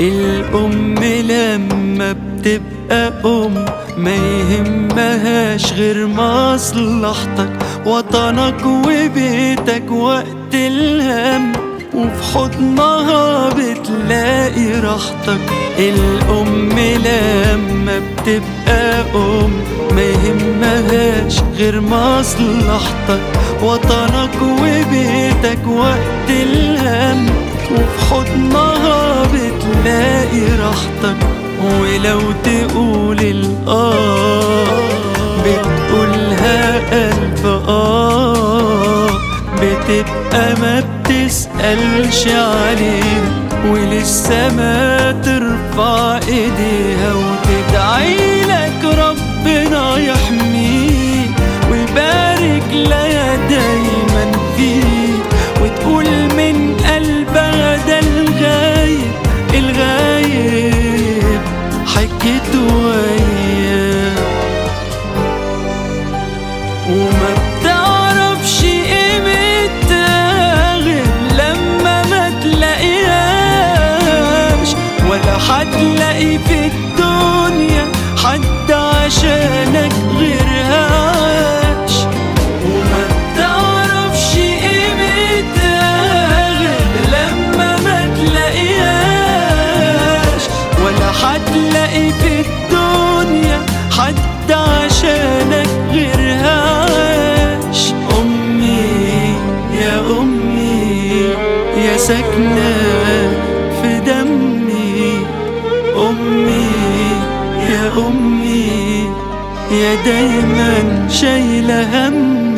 الأم لما بتبقى أم ما يهمهاش غير مصلحتك وطنك وبيتك وقت الهم وفي حضنها بتلاقي راحتك. الأم لما بتبقى أم ما يهمهاش غير مصلحتك وطنك وبيتك وقت الهم وفي حضنها بتلاقي راحتك ولو تقول الآه بتقولها ألف آه. بتبقى ما بتسألش عليها ولسه ما ترفع إيديها وتدعي لك ربنا هتلاقي في الدنيا حد عشانك غيرها عاش وما بتعرفش قيمتها غير لما ما تلاقيهاش. ولا هتلاقي في الدنيا حد عشانك غيرها عاش أمي يا أمي يا ساكنة يا دايما شايلة همي